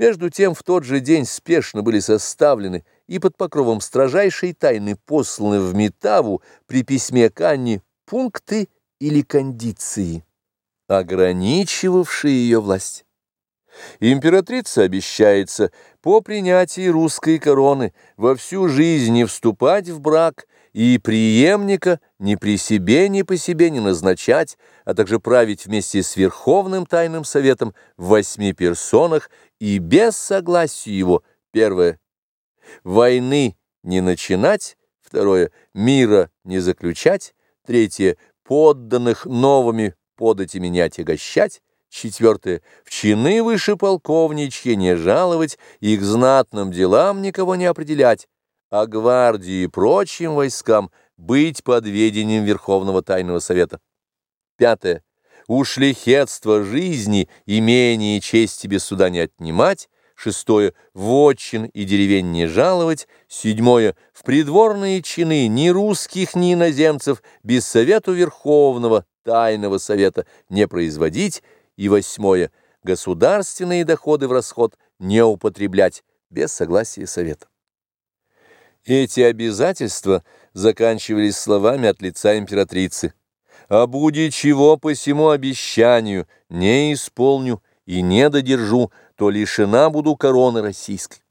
Между тем в тот же день спешно были составлены и под покровом строжайшей тайны посланы в Метаву при письме к Анне пункты или кондиции, ограничивавшие ее власть. Императрица обещается по принятии русской короны во всю жизнь не вступать в брак и преемника ни при себе, ни по себе не назначать, а также править вместе с Верховным Тайным Советом в восьми персонах и без согласия его, первое, войны не начинать, второе, мира не заключать, третье, подданных новыми податями не отягощать, Четвертое. В чины выше полковничьи не жаловать и к знатным делам никого не определять, а гвардии и прочим войскам быть под ведением Верховного Тайного Совета. Пятое. У шлихетства жизни, имения и чести без суда не отнимать. Шестое. Вотчин и деревень не жаловать. Седьмое. В придворные чины ни русских, ни иноземцев без совету Верховного Тайного Совета не производить. И восьмое. Государственные доходы в расход не употреблять без согласия Совета. Эти обязательства заканчивались словами от лица императрицы. «А будет чего по всему обещанию не исполню и не додержу, то лишена буду короны российской».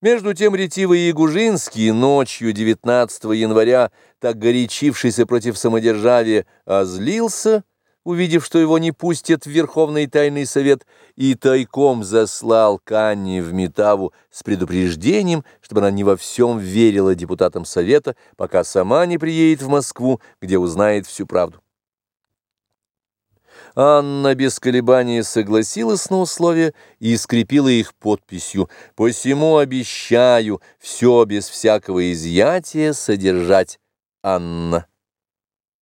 Между тем ретивый Ягужинский ночью 19 января, так горячившийся против самодержавия, озлился, увидев, что его не пустят в Верховный Тайный Совет, и тайком заслал Канни в Метаву с предупреждением, чтобы она не во всем верила депутатам Совета, пока сама не приедет в Москву, где узнает всю правду. Анна без колебания согласилась на условия и скрепила их подписью «Посему обещаю все без всякого изъятия содержать, Анна».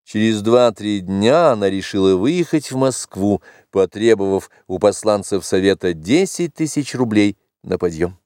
Через два-три дня она решила выехать в Москву, потребовав у посланцев Совета 10 тысяч рублей на подъем.